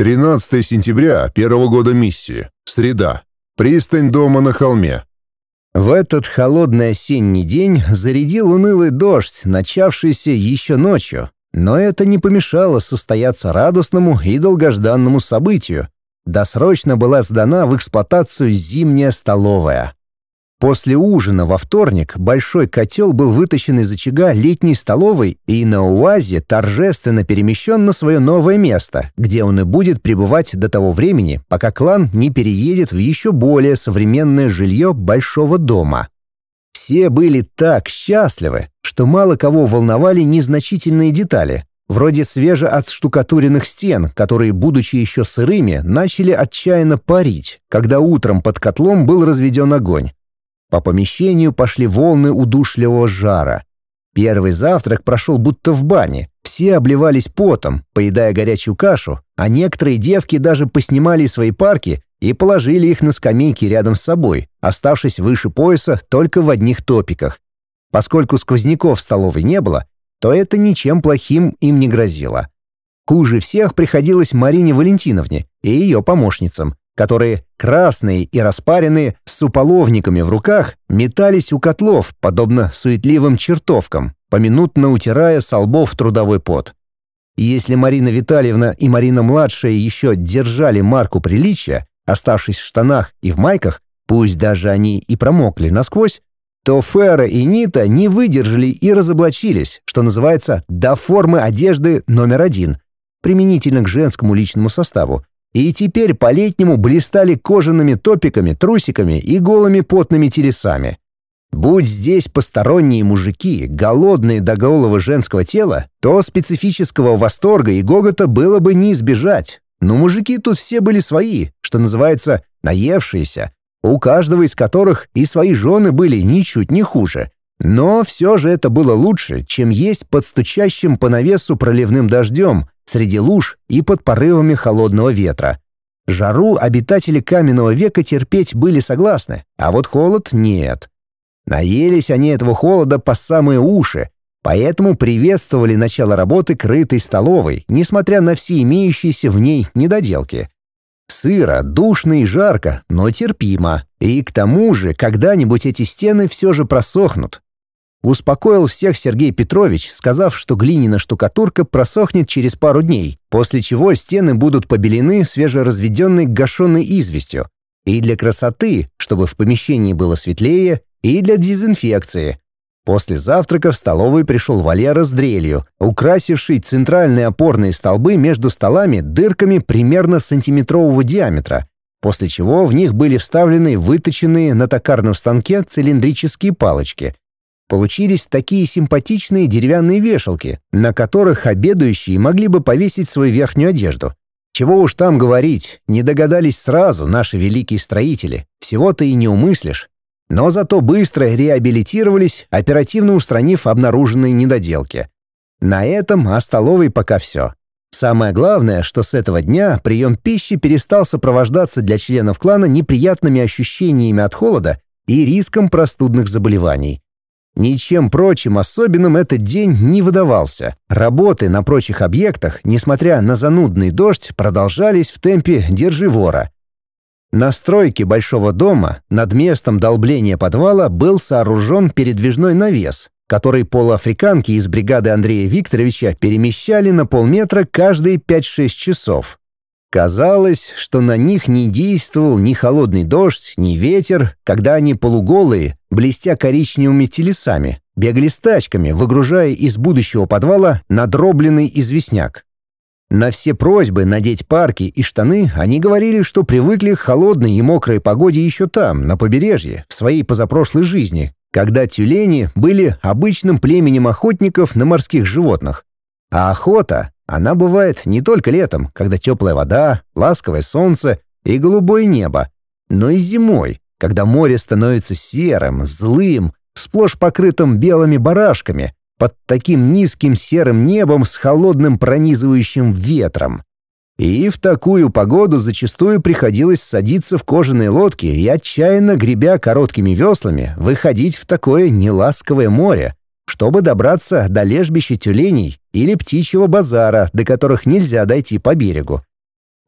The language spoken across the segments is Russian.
13 сентября первого года миссии. Среда. Пристань дома на холме. В этот холодный осенний день зарядил унылый дождь, начавшийся еще ночью. Но это не помешало состояться радостному и долгожданному событию. Досрочно была сдана в эксплуатацию зимняя столовая. После ужина во вторник большой котел был вытащен из очага летней столовой и на УАЗе торжественно перемещен на свое новое место, где он и будет пребывать до того времени, пока клан не переедет в еще более современное жилье большого дома. Все были так счастливы, что мало кого волновали незначительные детали, вроде свеже отштукатуренных стен, которые, будучи еще сырыми, начали отчаянно парить, когда утром под котлом был разведен огонь по помещению пошли волны удушливого жара. Первый завтрак прошел будто в бане. Все обливались потом, поедая горячую кашу, а некоторые девки даже поснимали свои парки и положили их на скамейки рядом с собой, оставшись выше пояса только в одних топиках. Поскольку сквозняков в столовой не было, то это ничем плохим им не грозило. Хуже всех приходилось Марине Валентиновне и ее помощницам которые, красные и распаренные, с уполовниками в руках, метались у котлов, подобно суетливым чертовкам, поминутно утирая со лбов трудовой пот. Если Марина Витальевна и Марина-младшая еще держали марку приличия, оставшись в штанах и в майках, пусть даже они и промокли насквозь, то Фера и Нита не выдержали и разоблачились, что называется, до формы одежды номер один, применительно к женскому личному составу, и теперь по-летнему блистали кожаными топиками, трусиками и голыми потными телесами. Будь здесь посторонние мужики, голодные до голого женского тела, то специфического восторга и гогота было бы не избежать. Но мужики тут все были свои, что называется, наевшиеся, у каждого из которых и свои жены были ничуть не хуже. Но все же это было лучше, чем есть под стучащим по навесу проливным дождем, среди луж и под порывами холодного ветра. Жару обитатели каменного века терпеть были согласны, а вот холод — нет. Наелись они этого холода по самые уши, поэтому приветствовали начало работы крытой столовой, несмотря на все имеющиеся в ней недоделки. Сыро, душно и жарко, но терпимо. И к тому же когда-нибудь эти стены все же просохнут, Успокоил всех Сергей Петрович, сказав, что глиняная штукатурка просохнет через пару дней, после чего стены будут побелены свежеразведенной гашеной известью. И для красоты, чтобы в помещении было светлее, и для дезинфекции. После завтрака в столовую пришел Валера с дрелью, украсивший центральные опорные столбы между столами дырками примерно сантиметрового диаметра, после чего в них были вставлены выточенные на токарном станке цилиндрические палочки – получились такие симпатичные деревянные вешалки, на которых обедающие могли бы повесить свою верхнюю одежду. Чего уж там говорить, не догадались сразу наши великие строители, всего-то и не умыслишь. Но зато быстро реабилитировались, оперативно устранив обнаруженные недоделки. На этом о столовой пока все. Самое главное, что с этого дня прием пищи перестал сопровождаться для членов клана неприятными ощущениями от холода и риском простудных заболеваний. Ничем прочим особенным этот день не выдавался. Работы на прочих объектах, несмотря на занудный дождь, продолжались в темпе держивора. На стройке большого дома над местом долбления подвала был сооружен передвижной навес, который полуафриканки из бригады Андрея Викторовича перемещали на полметра каждые 5-6 часов. Казалось, что на них не действовал ни холодный дождь, ни ветер, когда они полуголые, блестя коричневыми телесами, бегали с тачками, выгружая из будущего подвала надробленный известняк. На все просьбы надеть парки и штаны они говорили, что привыкли к холодной и мокрой погоде еще там, на побережье, в своей позапрошлой жизни, когда тюлени были обычным племенем охотников на морских животных. А охота она бывает не только летом, когда теплая вода, ласковое солнце и голубое небо, но и зимой, когда море становится серым, злым, сплошь покрытым белыми барашками, под таким низким серым небом с холодным пронизывающим ветром. И в такую погоду зачастую приходилось садиться в кожаные лодки и, отчаянно гребя короткими веслами, выходить в такое неласковое море, чтобы добраться до лежбища тюленей или птичьего базара, до которых нельзя дойти по берегу.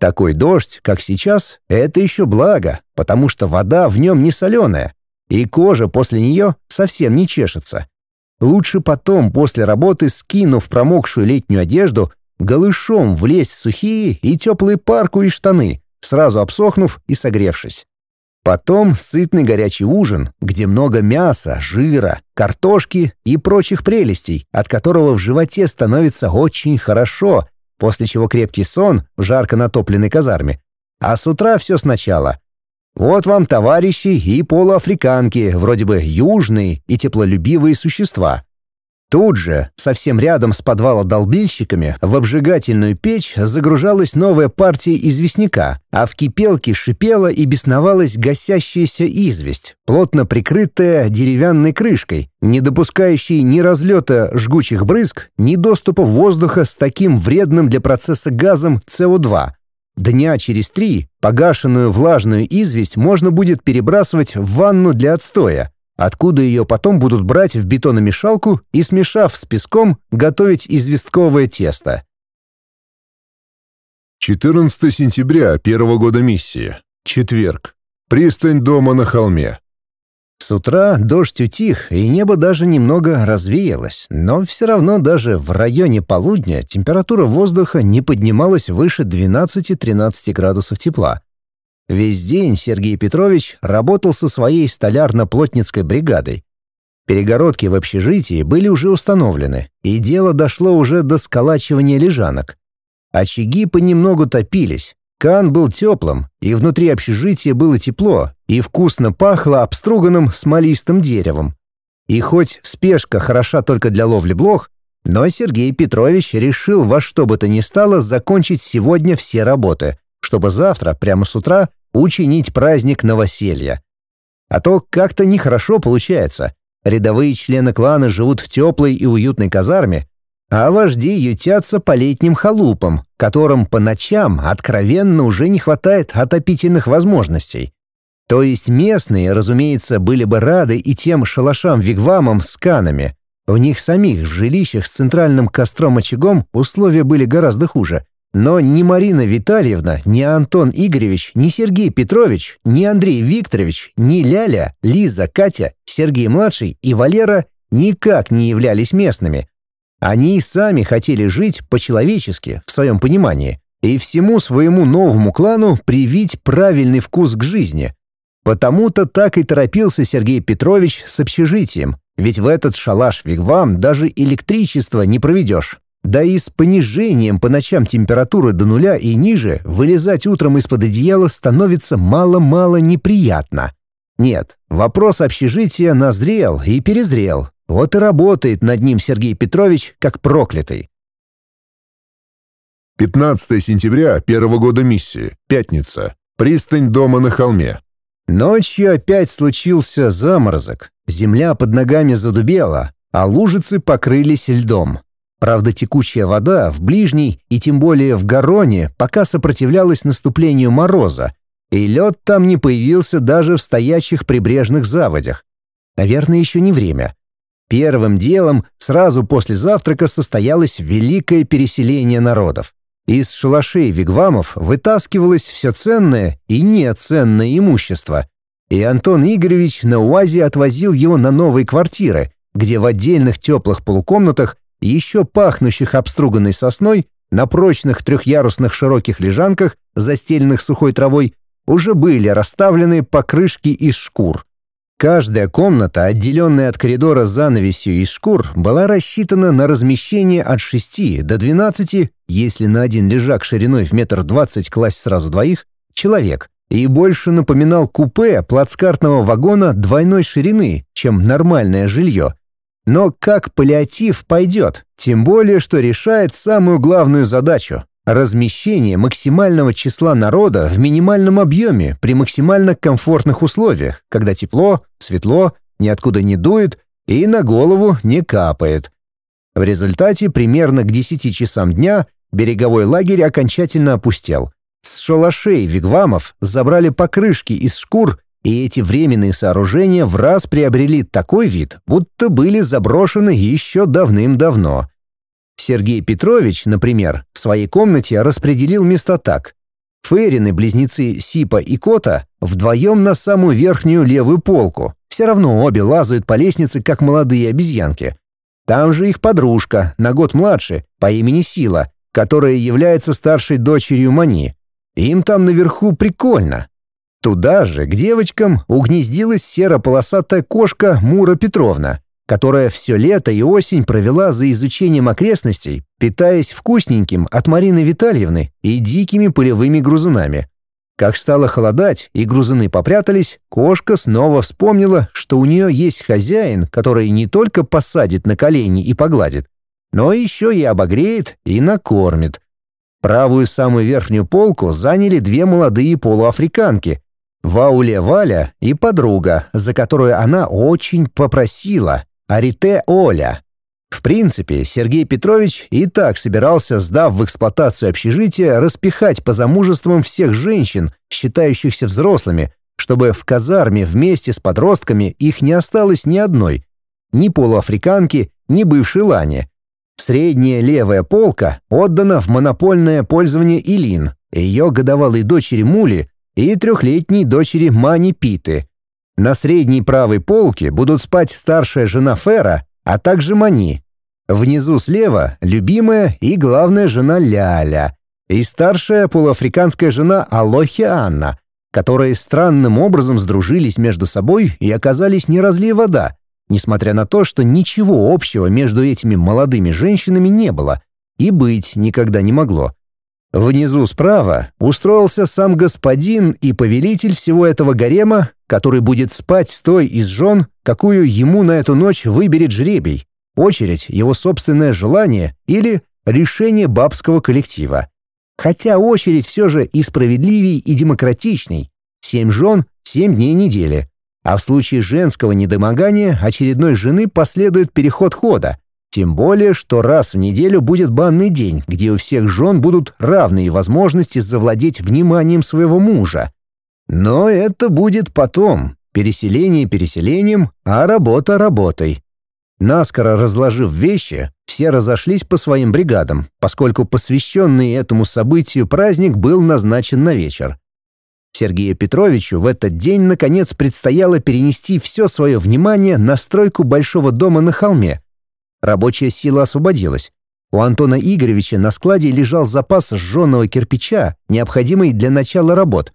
Такой дождь, как сейчас, это еще благо, потому что вода в нем не соленая, и кожа после нее совсем не чешется. Лучше потом, после работы, скинув промокшую летнюю одежду, голышом влезть в сухие и теплые парку и штаны, сразу обсохнув и согревшись. Потом сытный горячий ужин, где много мяса, жира, картошки и прочих прелестей, от которого в животе становится очень хорошо, после чего крепкий сон в жарко натопленной казарме. А с утра все сначала. Вот вам товарищи и полуафриканки, вроде бы южные и теплолюбивые существа. Тут же, совсем рядом с подвала долбильщиками, в обжигательную печь загружалась новая партия известняка, а в кипелке шипела и бесновалась гасящаяся известь, плотно прикрытая деревянной крышкой, не допускающей ни разлета жгучих брызг, ни доступа воздуха с таким вредным для процесса газом СО2. Дня через три погашенную влажную известь можно будет перебрасывать в ванну для отстоя, откуда ее потом будут брать в бетономешалку и, смешав с песком, готовить известковое тесто. 14 сентября первого года миссии. Четверг. Пристань дома на холме. С утра дождь утих, и небо даже немного развеялось, но все равно даже в районе полудня температура воздуха не поднималась выше 12-13 градусов тепла. Весь день Сергей Петрович работал со своей столярно-плотницкой бригадой. Перегородки в общежитии были уже установлены, и дело дошло уже до сколачивания лежанок. Очаги понемногу топились, Кан был теплым, и внутри общежития было тепло, и вкусно пахло обструганным смолистым деревом. И хоть спешка хороша только для ловли блох, но Сергей Петрович решил во что бы то ни стало закончить сегодня все работы чтобы завтра, прямо с утра, учинить праздник новоселья. А то как-то нехорошо получается. Рядовые члены клана живут в теплой и уютной казарме, а вожди ютятся по летним халупам, которым по ночам откровенно уже не хватает отопительных возможностей. То есть местные, разумеется, были бы рады и тем шалашам-вигвамам с канами. У них самих в жилищах с центральным костром-очагом условия были гораздо хуже. Но ни Марина Витальевна, ни Антон Игоревич, ни Сергей Петрович, ни Андрей Викторович, ни Ляля, Лиза, Катя, Сергей-младший и Валера никак не являлись местными. Они и сами хотели жить по-человечески, в своем понимании, и всему своему новому клану привить правильный вкус к жизни. Потому-то так и торопился Сергей Петрович с общежитием, ведь в этот шалаш-вигвам даже электричество не проведешь. Да и с понижением по ночам температуры до нуля и ниже вылезать утром из-под одеяла становится мало-мало неприятно. Нет, вопрос общежития назрел и перезрел. Вот и работает над ним Сергей Петрович как проклятый. 15 сентября первого года миссии. Пятница. Пристань дома на холме. Ночью опять случился заморозок. Земля под ногами задубела, а лужицы покрылись льдом. Правда, текущая вода в ближней и тем более в Гароне пока сопротивлялась наступлению мороза, и лед там не появился даже в стоящих прибрежных заводях. Наверное, еще не время. Первым делом сразу после завтрака состоялось великое переселение народов. Из шалашей вигвамов вытаскивалось все ценное и неценное имущество. И Антон Игоревич на УАЗе отвозил его на новые квартиры, где в отдельных теплых полукомнатах еще пахнущих обструганной сосной, на прочных трехъярусных широких лежанках, застеленных сухой травой, уже были расставлены покрышки из шкур. Каждая комната, отделенная от коридора занавесью из шкур, была рассчитана на размещение от 6 до 12, если на один лежак шириной в метр двадцать класть сразу двоих, человек, и больше напоминал купе плацкартного вагона двойной ширины, чем нормальное жилье – но как паллиатив пойдет, тем более, что решает самую главную задачу – размещение максимального числа народа в минимальном объеме при максимально комфортных условиях, когда тепло, светло, ниоткуда не дует и на голову не капает. В результате примерно к 10 часам дня береговой лагерь окончательно опустел. С шалашей вигвамов забрали покрышки из шкур и эти временные сооружения в раз приобрели такой вид, будто были заброшены еще давным-давно. Сергей Петрович, например, в своей комнате распределил места так. Фейрины-близнецы Сипа и Кота вдвоем на самую верхнюю левую полку. Все равно обе лазают по лестнице, как молодые обезьянки. Там же их подружка, на год младше, по имени Сила, которая является старшей дочерью Мани. Им там наверху прикольно, Туда же, к девочкам, угнездилась серо-полосатая кошка Мура Петровна, которая все лето и осень провела за изучением окрестностей, питаясь вкусненьким от Марины Витальевны и дикими полевыми грузунами. Как стало холодать и грузуны попрятались, кошка снова вспомнила, что у нее есть хозяин, который не только посадит на колени и погладит, но еще и обогреет и накормит. Правую самую верхнюю полку заняли две молодые полуафриканки, Вауле Валя и подруга, за которую она очень попросила, Арите Оля. В принципе, Сергей Петрович и так собирался, сдав в эксплуатацию общежитие, распихать по замужествам всех женщин, считающихся взрослыми, чтобы в казарме вместе с подростками их не осталось ни одной, ни полуафриканки, ни бывшей лани. Средняя левая полка отдана в монопольное пользование Илин, ее годовалой дочери Мули, и трехлетней дочери Мани Питы. На средней правой полке будут спать старшая жена Фера, а также Мани. Внизу слева – любимая и главная жена Ляля и старшая полуафриканская жена Алохи Анна, которые странным образом сдружились между собой и оказались не разлей вода, несмотря на то, что ничего общего между этими молодыми женщинами не было и быть никогда не могло. Внизу справа устроился сам господин и повелитель всего этого гарема, который будет спать с той из жен, какую ему на эту ночь выберет жребий, очередь, его собственное желание или решение бабского коллектива. Хотя очередь все же и справедливей, и демократичней. Семь жен, семь дней недели. А в случае женского недомогания очередной жены последует переход хода, тем более, что раз в неделю будет банный день, где у всех жен будут равные возможности завладеть вниманием своего мужа. Но это будет потом. Переселение переселением, а работа работой. Наскоро разложив вещи, все разошлись по своим бригадам, поскольку посвященный этому событию праздник был назначен на вечер. Сергею Петровичу в этот день наконец предстояло перенести все свое внимание на стройку большого дома на холме, Рабочая сила освободилась. У Антона Игоревича на складе лежал запас сжженного кирпича, необходимый для начала работ.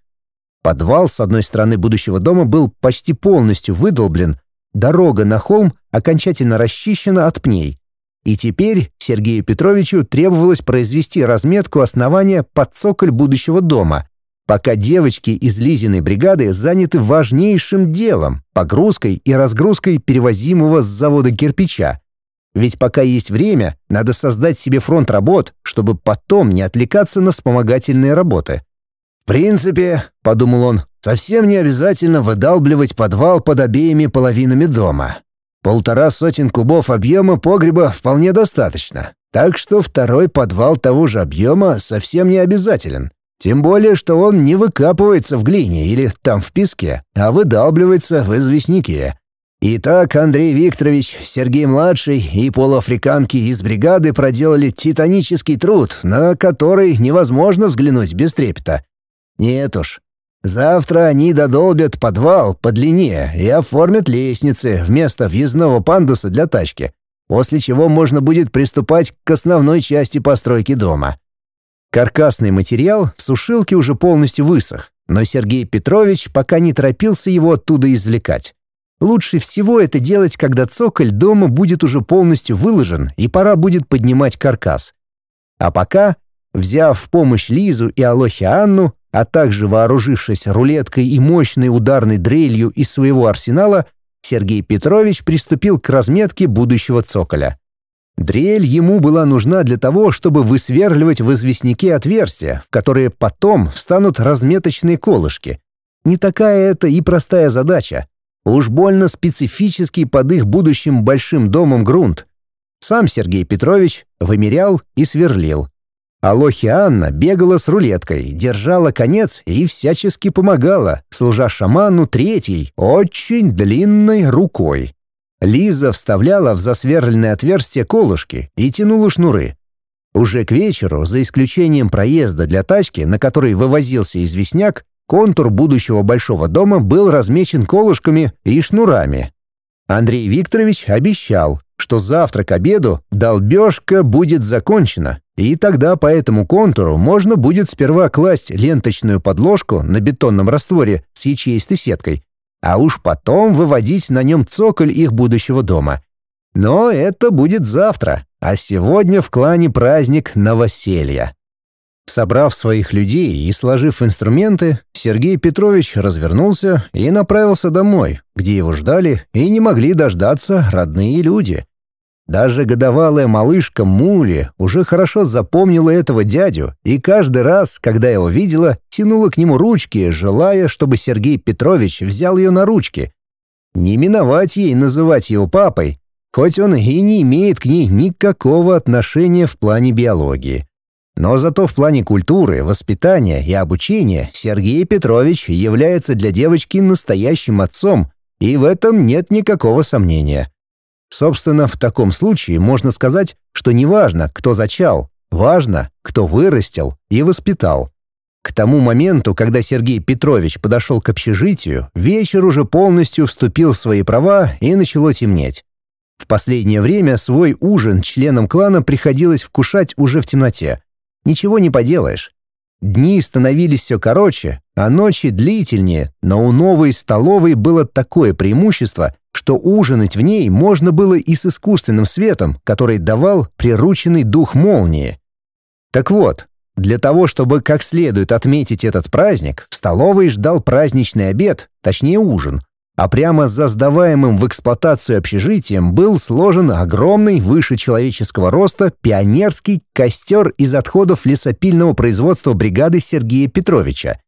Подвал с одной стороны будущего дома был почти полностью выдолблен, дорога на холм окончательно расчищена от пней. И теперь Сергею Петровичу требовалось произвести разметку основания под цоколь будущего дома, пока девочки из Лизиной бригады заняты важнейшим делом – погрузкой и разгрузкой перевозимого с завода кирпича – ведь пока есть время, надо создать себе фронт работ, чтобы потом не отвлекаться на вспомогательные работы. «В принципе, — подумал он, — совсем не обязательно выдалбливать подвал под обеими половинами дома. Полтора сотен кубов объема погреба вполне достаточно, так что второй подвал того же объема совсем не обязателен. Тем более, что он не выкапывается в глине или там в песке, а выдалбливается в известняке. Итак, Андрей Викторович, Сергей-младший и полуафриканки из бригады проделали титанический труд, на который невозможно взглянуть без трепета. Нет уж. Завтра они додолбят подвал по длине и оформят лестницы вместо въездного пандуса для тачки, после чего можно будет приступать к основной части постройки дома. Каркасный материал в сушилке уже полностью высох, но Сергей Петрович пока не торопился его оттуда извлекать. Лучше всего это делать, когда цоколь дома будет уже полностью выложен и пора будет поднимать каркас. А пока, взяв в помощь Лизу и Алохи Анну, а также вооружившись рулеткой и мощной ударной дрелью из своего арсенала, Сергей Петрович приступил к разметке будущего цоколя. Дрель ему была нужна для того, чтобы высверливать в известняке отверстия, в которые потом встанут разметочные колышки. Не такая это и простая задача, Уж больно специфический под их будущим большим домом грунт. Сам Сергей Петрович вымерял и сверлил. А лохи Анна бегала с рулеткой, держала конец и всячески помогала, служа шаману третьей, очень длинной рукой. Лиза вставляла в засверленное отверстие колышки и тянула шнуры. Уже к вечеру, за исключением проезда для тачки, на которой вывозился известняк, Контур будущего большого дома был размечен колышками и шнурами. Андрей Викторович обещал, что завтра к обеду долбежка будет закончена, и тогда по этому контуру можно будет сперва класть ленточную подложку на бетонном растворе с ячеистой сеткой, а уж потом выводить на нем цоколь их будущего дома. Но это будет завтра, а сегодня в клане праздник новоселья. Собрав своих людей и сложив инструменты, Сергей Петрович развернулся и направился домой, где его ждали и не могли дождаться родные люди. Даже годовалая малышка Мули уже хорошо запомнила этого дядю и каждый раз, когда его видела, тянула к нему ручки, желая, чтобы Сергей Петрович взял ее на ручки. Не миновать ей называть его папой, хоть он и не имеет к ней никакого отношения в плане биологии. Но зато в плане культуры, воспитания и обучения Сергей Петрович является для девочки настоящим отцом, и в этом нет никакого сомнения. Собственно, в таком случае можно сказать, что не важно, кто зачал, важно, кто вырастил и воспитал. К тому моменту, когда Сергей Петрович подошел к общежитию, вечер уже полностью вступил в свои права и начало темнеть. В последнее время свой ужин членам клана приходилось вкушать уже в темноте – Ничего не поделаешь. Дни становились все короче, а ночи длительнее, но у новой столовой было такое преимущество, что ужинать в ней можно было и с искусственным светом, который давал прирученный дух молнии. Так вот, для того, чтобы как следует отметить этот праздник, в столовой ждал праздничный обед, точнее ужин, а прямо за сдаваемым в эксплуатацию общежитием был сложен огромный, выше человеческого роста, пионерский костер из отходов лесопильного производства бригады Сергея Петровича.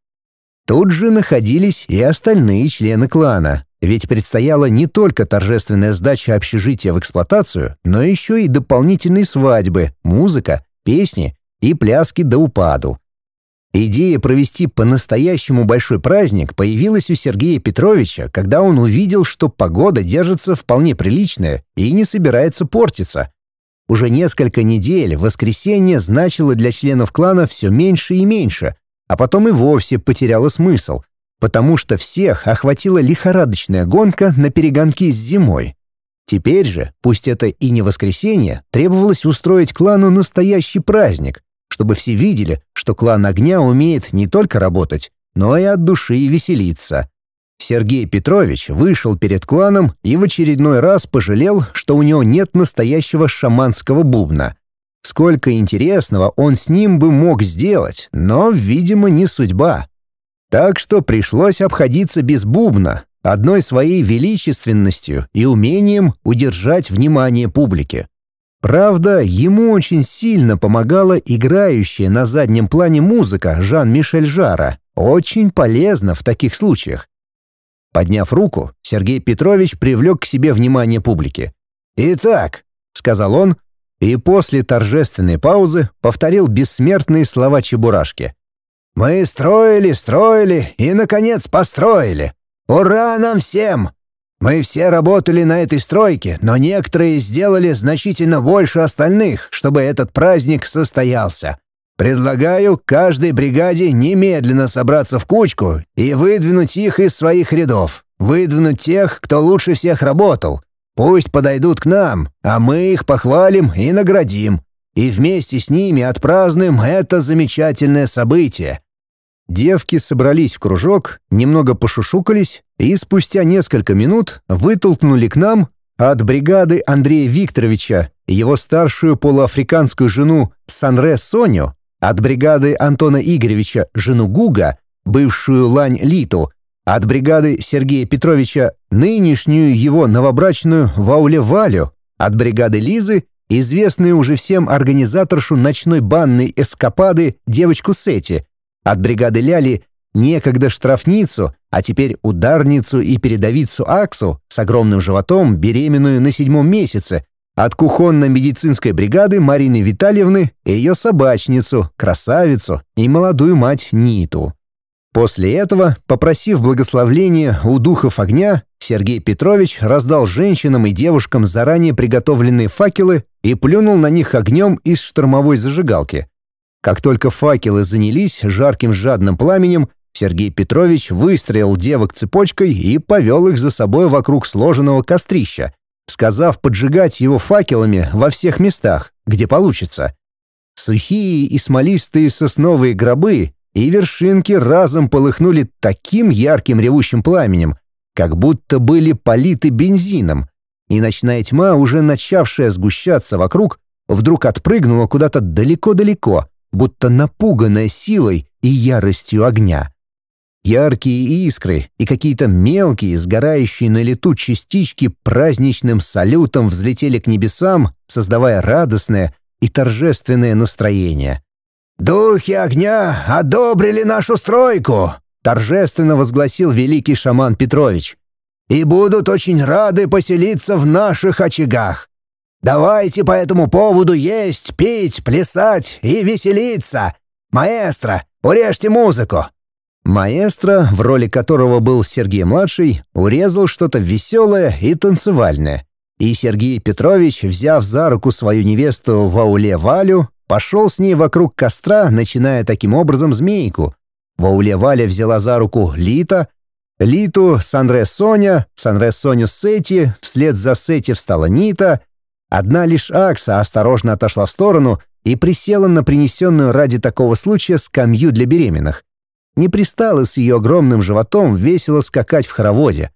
Тут же находились и остальные члены клана, ведь предстояла не только торжественная сдача общежития в эксплуатацию, но еще и дополнительные свадьбы, музыка, песни и пляски до упаду. Идея провести по-настоящему большой праздник появилась у Сергея Петровича, когда он увидел, что погода держится вполне приличная и не собирается портиться. Уже несколько недель воскресенье значило для членов клана все меньше и меньше, а потом и вовсе потеряло смысл, потому что всех охватила лихорадочная гонка на перегонки с зимой. Теперь же, пусть это и не воскресенье, требовалось устроить клану настоящий праздник — чтобы все видели, что клан огня умеет не только работать, но и от души веселиться. Сергей Петрович вышел перед кланом и в очередной раз пожалел, что у него нет настоящего шаманского бубна. Сколько интересного он с ним бы мог сделать, но, видимо, не судьба. Так что пришлось обходиться без бубна, одной своей величественностью и умением удержать внимание публики. Правда, ему очень сильно помогала играющая на заднем плане музыка Жан-Мишель Жара. Очень полезно в таких случаях. Подняв руку, Сергей Петрович привлек к себе внимание публики. «Итак», — сказал он, и после торжественной паузы повторил бессмертные слова Чебурашки. «Мы строили, строили и, наконец, построили! Ура нам всем!» Мы все работали на этой стройке, но некоторые сделали значительно больше остальных, чтобы этот праздник состоялся. Предлагаю каждой бригаде немедленно собраться в кучку и выдвинуть их из своих рядов, выдвинуть тех, кто лучше всех работал. Пусть подойдут к нам, а мы их похвалим и наградим. И вместе с ними отпразднуем это замечательное событие. Девки собрались в кружок, немного пошушукались и спустя несколько минут вытолкнули к нам от бригады Андрея Викторовича его старшую полуафриканскую жену Санре Соню, от бригады Антона Игоревича жену Гуга, бывшую Лань Литу, от бригады Сергея Петровича нынешнюю его новобрачную Вауле Валю, от бригады Лизы известную уже всем организаторшу ночной банной эскапады девочку Сети – от бригады Ляли некогда штрафницу, а теперь ударницу и передовицу Аксу с огромным животом, беременную на седьмом месяце, от кухонно-медицинской бригады Марины Витальевны и ее собачницу, красавицу и молодую мать Ниту. После этого, попросив благословения у духов огня, Сергей Петрович раздал женщинам и девушкам заранее приготовленные факелы и плюнул на них огнем из штормовой зажигалки. Как только факелы занялись жарким жадным пламенем, Сергей Петрович выстроил девок цепочкой и повел их за собой вокруг сложенного кострища, сказав поджигать его факелами во всех местах, где получится. Сухие и смолистые сосновые гробы и вершинки разом полыхнули таким ярким ревущим пламенем, как будто были политы бензином, и ночная тьма, уже начавшая сгущаться вокруг, вдруг отпрыгнула куда-то далеко-далеко, будто напуганная силой и яростью огня. Яркие искры и какие-то мелкие, сгорающие на лету частички праздничным салютом взлетели к небесам, создавая радостное и торжественное настроение. «Духи огня одобрили нашу стройку!» — торжественно возгласил великий шаман Петрович. «И будут очень рады поселиться в наших очагах. Давайте по этому поводу есть, пить, плясать и веселиться. Маэстро, урежьте музыку!» Маэстро, в роли которого был Сергей-младший, урезал что-то веселое и танцевальное. И Сергей Петрович, взяв за руку свою невесту Вауле Валю, пошел с ней вокруг костра, начиная таким образом змейку. Вауле Валя взяла за руку Лита, Литу, Санре Соня, Санре Соню Сети, вслед за Сети встала Нита — Одна лишь Акса осторожно отошла в сторону и присела на принесенную ради такого случая скамью для беременных. Не пристала с ее огромным животом весело скакать в хороводе.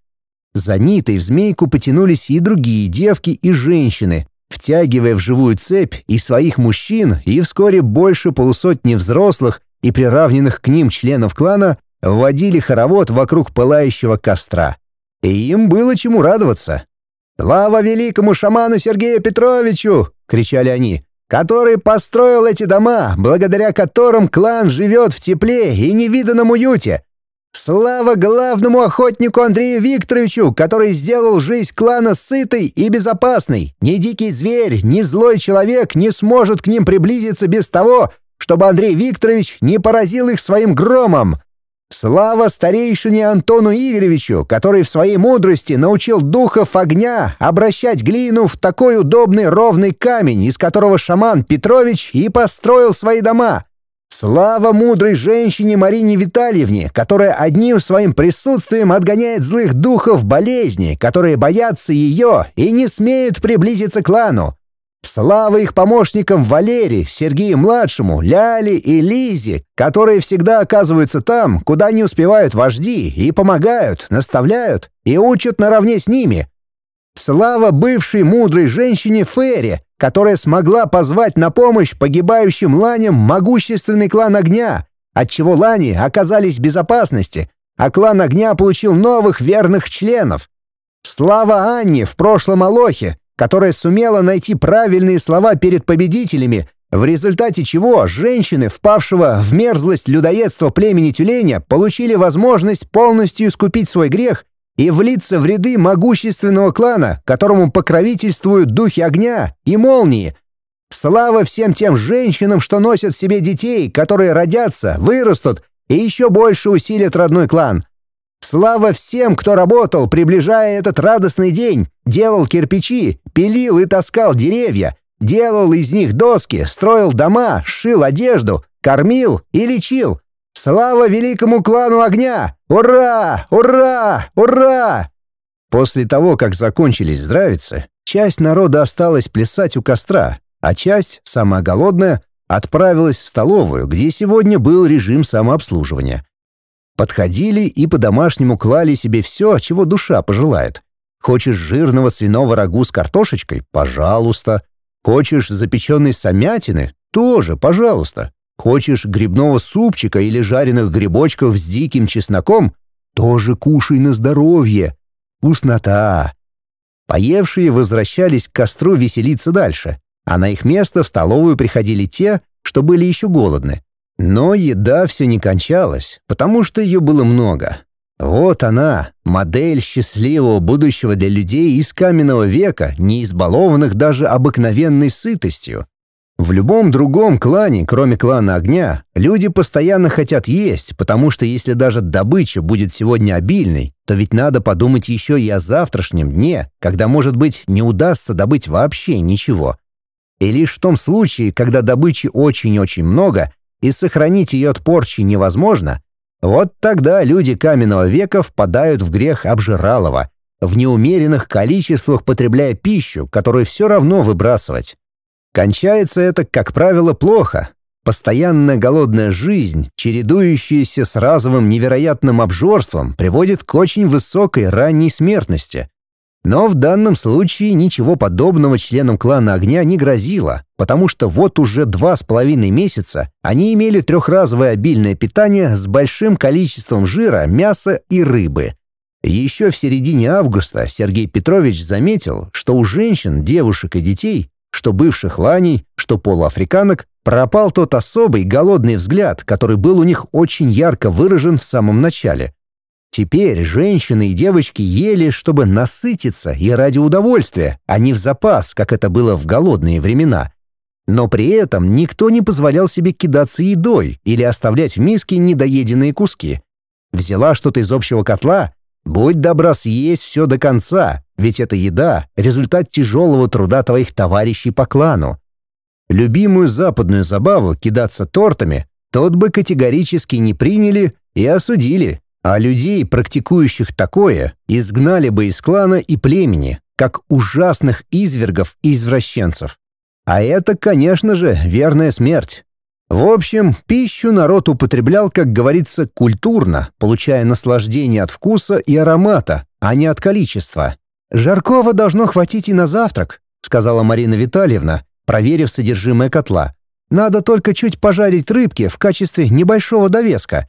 За Нитой в змейку потянулись и другие девки и женщины, втягивая в живую цепь и своих мужчин, и вскоре больше полусотни взрослых и приравненных к ним членов клана вводили хоровод вокруг пылающего костра. И им было чему радоваться. «Слава великому шаману Сергею Петровичу!» — кричали они. «Который построил эти дома, благодаря которым клан живет в тепле и невиданном уюте. Слава главному охотнику Андрею Викторовичу, который сделал жизнь клана сытой и безопасной. Ни дикий зверь, ни злой человек не сможет к ним приблизиться без того, чтобы Андрей Викторович не поразил их своим громом. Слава старейшине Антону Игоревичу, который в своей мудрости научил духов огня обращать глину в такой удобный ровный камень, из которого шаман Петрович и построил свои дома. Слава мудрой женщине Марине Витальевне, которая одним своим присутствием отгоняет злых духов болезни, которые боятся ее и не смеют приблизиться к лану. Слава их помощникам Валере, Сергею-младшему, Ляле и Лизе, которые всегда оказываются там, куда не успевают вожди, и помогают, наставляют и учат наравне с ними. Слава бывшей мудрой женщине Ферри, которая смогла позвать на помощь погибающим ланям могущественный клан огня, отчего лани оказались в безопасности, а клан огня получил новых верных членов. Слава Анне в прошлом Алохе, которая сумела найти правильные слова перед победителями, в результате чего женщины, впавшего в мерзлость людоедства племени тюленя, получили возможность полностью искупить свой грех и влиться в ряды могущественного клана, которому покровительствуют духи огня и молнии. Слава всем тем женщинам, что носят в себе детей, которые родятся, вырастут и еще больше усилят родной клан. Слава всем, кто работал, приближая этот радостный день, делал кирпичи пилил и таскал деревья, делал из них доски, строил дома, шил одежду, кормил и лечил. Слава великому клану огня! Ура! Ура! Ура! После того, как закончились здравицы, часть народа осталась плясать у костра, а часть, самая голодная, отправилась в столовую, где сегодня был режим самообслуживания. Подходили и по-домашнему клали себе все, чего душа пожелает — Хочешь жирного свиного рагу с картошечкой? Пожалуйста. Хочешь запеченной самятины, Тоже, пожалуйста. Хочешь грибного супчика или жареных грибочков с диким чесноком? Тоже кушай на здоровье. Вкуснота. Поевшие возвращались к костру веселиться дальше, а на их место в столовую приходили те, что были еще голодны. Но еда все не кончалась, потому что ее было много. Вот она, модель счастливого будущего для людей из каменного века, не избалованных даже обыкновенной сытостью. В любом другом клане, кроме клана огня, люди постоянно хотят есть, потому что если даже добыча будет сегодня обильной, то ведь надо подумать еще и о завтрашнем дне, когда, может быть, не удастся добыть вообще ничего. И лишь в том случае, когда добычи очень-очень много, и сохранить ее от порчи невозможно, вот тогда люди каменного века впадают в грех обжиралова, в неумеренных количествах потребляя пищу, которую все равно выбрасывать. Кончается это, как правило, плохо. Постоянная голодная жизнь, чередующаяся с разовым невероятным обжорством, приводит к очень высокой ранней смертности. Но в данном случае ничего подобного членам клана огня не грозило, потому что вот уже два с половиной месяца они имели трехразовое обильное питание с большим количеством жира, мяса и рыбы. Еще в середине августа Сергей Петрович заметил, что у женщин, девушек и детей, что бывших ланей, что полуафриканок, пропал тот особый голодный взгляд, который был у них очень ярко выражен в самом начале. Теперь женщины и девочки ели, чтобы насытиться и ради удовольствия, а не в запас, как это было в голодные времена. Но при этом никто не позволял себе кидаться едой или оставлять в миске недоеденные куски. Взяла что-то из общего котла? Будь добра съесть все до конца, ведь эта еда — результат тяжелого труда твоих товарищей по клану. Любимую западную забаву кидаться тортами тот бы категорически не приняли и осудили, а людей, практикующих такое, изгнали бы из клана и племени, как ужасных извергов и извращенцев. А это, конечно же, верная смерть. В общем, пищу народ употреблял, как говорится, культурно, получая наслаждение от вкуса и аромата, а не от количества. «Жаркого должно хватить и на завтрак», — сказала Марина Витальевна, проверив содержимое котла. «Надо только чуть пожарить рыбки в качестве небольшого довеска,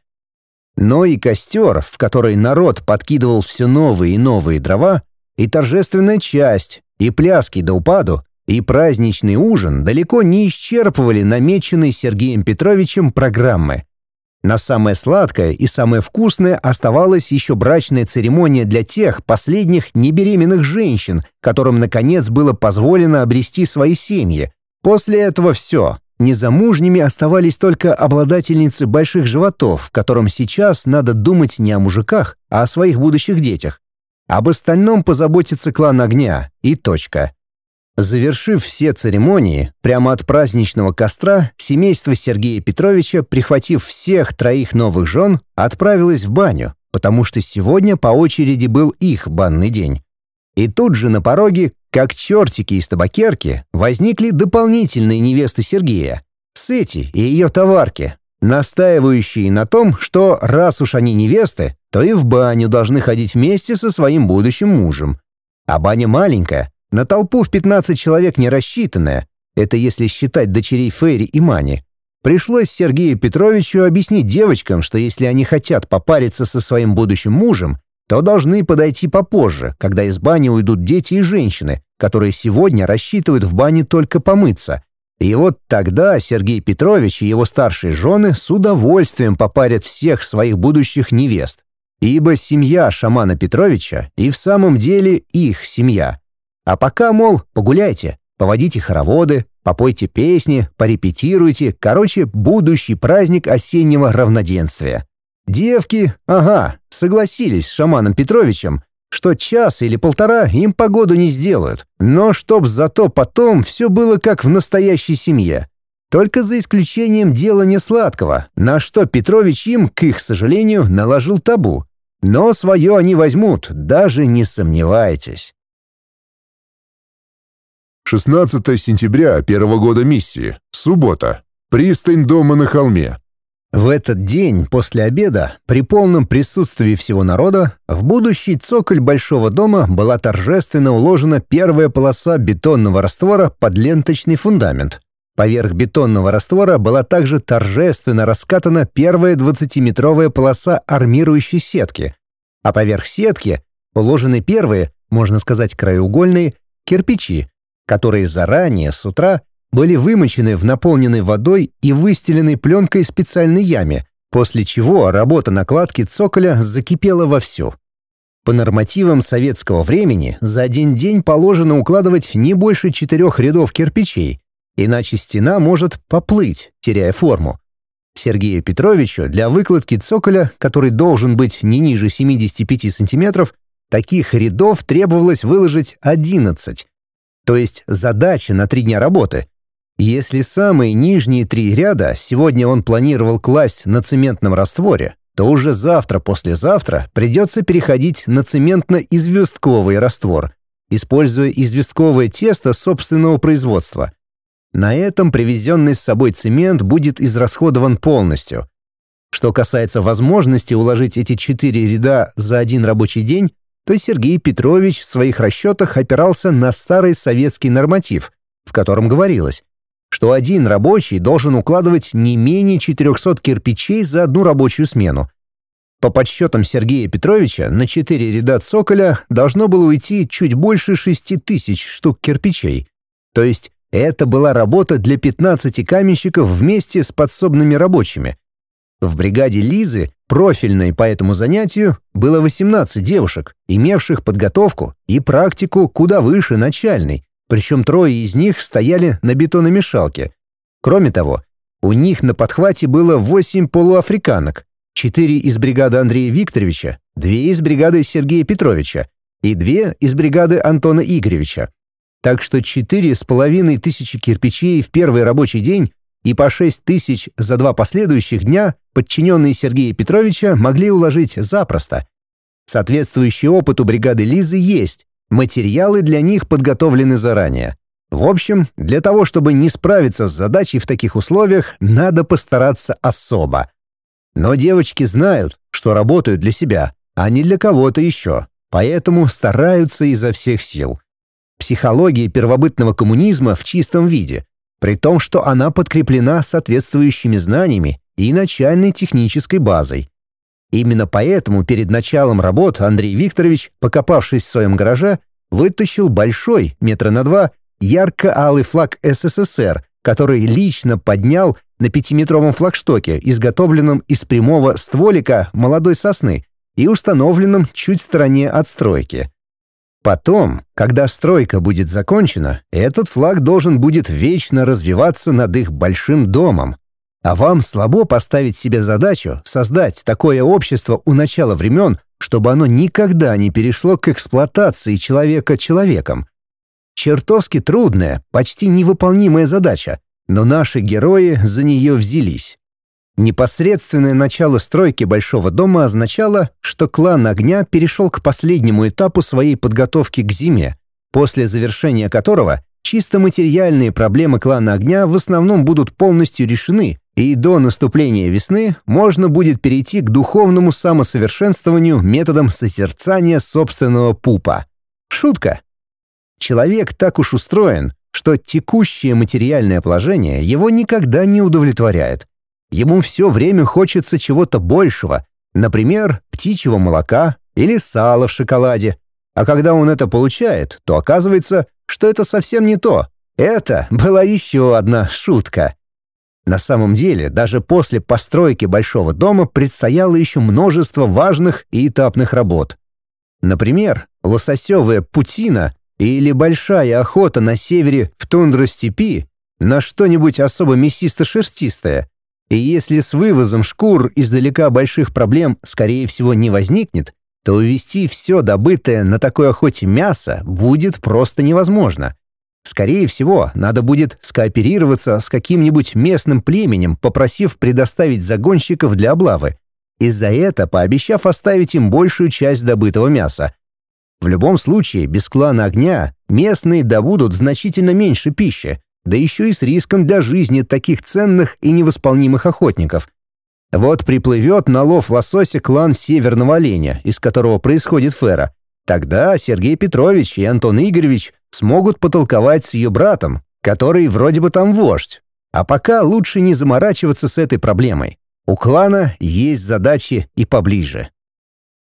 но и костер, в который народ подкидывал все новые и новые дрова, и торжественная часть, и пляски до упаду, и праздничный ужин далеко не исчерпывали намеченной Сергеем Петровичем программы. На самое сладкое и самое вкусное оставалась еще брачная церемония для тех последних небеременных женщин, которым, наконец, было позволено обрести свои семьи. После этого все. Незамужними оставались только обладательницы больших животов, которым сейчас надо думать не о мужиках, а о своих будущих детях. Об остальном позаботится клан огня и точка. Завершив все церемонии, прямо от праздничного костра, семейство Сергея Петровича, прихватив всех троих новых жен, отправилось в баню, потому что сегодня по очереди был их банный день. И тут же на пороге, как чертики из табакерки, возникли дополнительные невесты Сергея, Сети и ее товарки, настаивающие на том, что раз уж они невесты, то и в баню должны ходить вместе со своим будущим мужем. А баня маленькая, на толпу в 15 человек не рассчитанная, это если считать дочерей Фейри и Мани. Пришлось Сергею Петровичу объяснить девочкам, что если они хотят попариться со своим будущим мужем, то должны подойти попозже, когда из бани уйдут дети и женщины, которые сегодня рассчитывают в бане только помыться. И вот тогда Сергей Петрович и его старшие жены с удовольствием попарят всех своих будущих невест. Ибо семья шамана Петровича и в самом деле их семья. А пока, мол, погуляйте, поводите хороводы, попойте песни, порепетируйте, короче, будущий праздник осеннего равноденствия. Девки, ага, согласились с шаманом Петровичем, что час или полтора им погоду не сделают, но чтоб зато потом все было как в настоящей семье. Только за исключением дела несладкого, на что Петрович им, к их сожалению, наложил табу. Но свое они возьмут, даже не сомневайтесь. 16 сентября первого года миссии. Суббота. Пристань дома на холме. В этот день, после обеда, при полном присутствии всего народа, в будущий цоколь Большого дома была торжественно уложена первая полоса бетонного раствора под ленточный фундамент. Поверх бетонного раствора была также торжественно раскатана первая 20-метровая полоса армирующей сетки, а поверх сетки уложены первые, можно сказать, краеугольные, кирпичи, которые заранее с утра – были вымочены в наполненной водой и выстеленной пленкой специальной яме, после чего работа накладки цоколя закипела вовсю. По нормативам советского времени за один день положено укладывать не больше четырех рядов кирпичей, иначе стена может поплыть, теряя форму. Сергею Петровичу для выкладки цоколя, который должен быть не ниже 75 сантиметров, таких рядов требовалось выложить 11. То есть задача на три дня работы. Если самые нижние три ряда сегодня он планировал класть на цементном растворе, то уже завтра-послезавтра придется переходить на цементно-известковый раствор, используя известковое тесто собственного производства. На этом привезенный с собой цемент будет израсходован полностью. Что касается возможности уложить эти четыре ряда за один рабочий день, то Сергей Петрович в своих расчетах опирался на старый советский норматив, в котором говорилось, что один рабочий должен укладывать не менее 400 кирпичей за одну рабочую смену. По подсчетам Сергея Петровича, на 4 ряда цоколя должно было уйти чуть больше 6 тысяч штук кирпичей. То есть это была работа для 15 каменщиков вместе с подсобными рабочими. В бригаде Лизы, профильной по этому занятию, было 18 девушек, имевших подготовку и практику куда выше начальной, причем трое из них стояли на бетономешалке. Кроме того, у них на подхвате было восемь полуафриканок, четыре из бригады Андрея Викторовича, две из бригады Сергея Петровича и две из бригады Антона Игоревича. Так что четыре с половиной тысячи кирпичей в первый рабочий день и по шесть тысяч за два последующих дня подчиненные Сергея Петровича могли уложить запросто. Соответствующий опыт у бригады Лизы есть, Материалы для них подготовлены заранее. В общем, для того, чтобы не справиться с задачей в таких условиях, надо постараться особо. Но девочки знают, что работают для себя, а не для кого-то еще, поэтому стараются изо всех сил. Психология первобытного коммунизма в чистом виде, при том, что она подкреплена соответствующими знаниями и начальной технической базой. Именно поэтому перед началом работ Андрей Викторович, покопавшись в своем гараже, вытащил большой, метра на два, ярко-алый флаг СССР, который лично поднял на пятиметровом флагштоке, изготовленном из прямого стволика молодой сосны и установленном чуть в стороне от стройки. Потом, когда стройка будет закончена, этот флаг должен будет вечно развиваться над их большим домом, а вам слабо поставить себе задачу создать такое общество у начала времен, чтобы оно никогда не перешло к эксплуатации человека человеком. Чертовски трудная, почти невыполнимая задача, но наши герои за нее взялись. Непосредственное начало стройки Большого дома означало, что клан огня перешел к последнему этапу своей подготовки к зиме, после завершения которого чисто материальные проблемы клана огня в основном будут полностью решены, и до наступления весны можно будет перейти к духовному самосовершенствованию методом созерцания собственного пупа. Шутка. Человек так уж устроен, что текущее материальное положение его никогда не удовлетворяет. Ему все время хочется чего-то большего, например, птичьего молока или сала в шоколаде. А когда он это получает, то оказывается, что это совсем не то. Это была еще одна шутка. На самом деле, даже после постройки большого дома предстояло еще множество важных и этапных работ. Например, лососевая путина или большая охота на севере в тундростепи на что-нибудь особо мясисто-шерстистое. И если с вывозом шкур издалека больших проблем, скорее всего, не возникнет, то увезти все добытое на такой охоте мясо будет просто невозможно. Скорее всего, надо будет скооперироваться с каким-нибудь местным племенем, попросив предоставить загонщиков для облавы, и за это пообещав оставить им большую часть добытого мяса. В любом случае, без клана огня местные добудут значительно меньше пищи, да еще и с риском для жизни таких ценных и невосполнимых охотников. Вот приплывет на лов лосося клан северного оленя, из которого происходит фера, Тогда Сергей Петрович и Антон Игоревич смогут потолковать с ее братом, который вроде бы там вождь. А пока лучше не заморачиваться с этой проблемой. У клана есть задачи и поближе.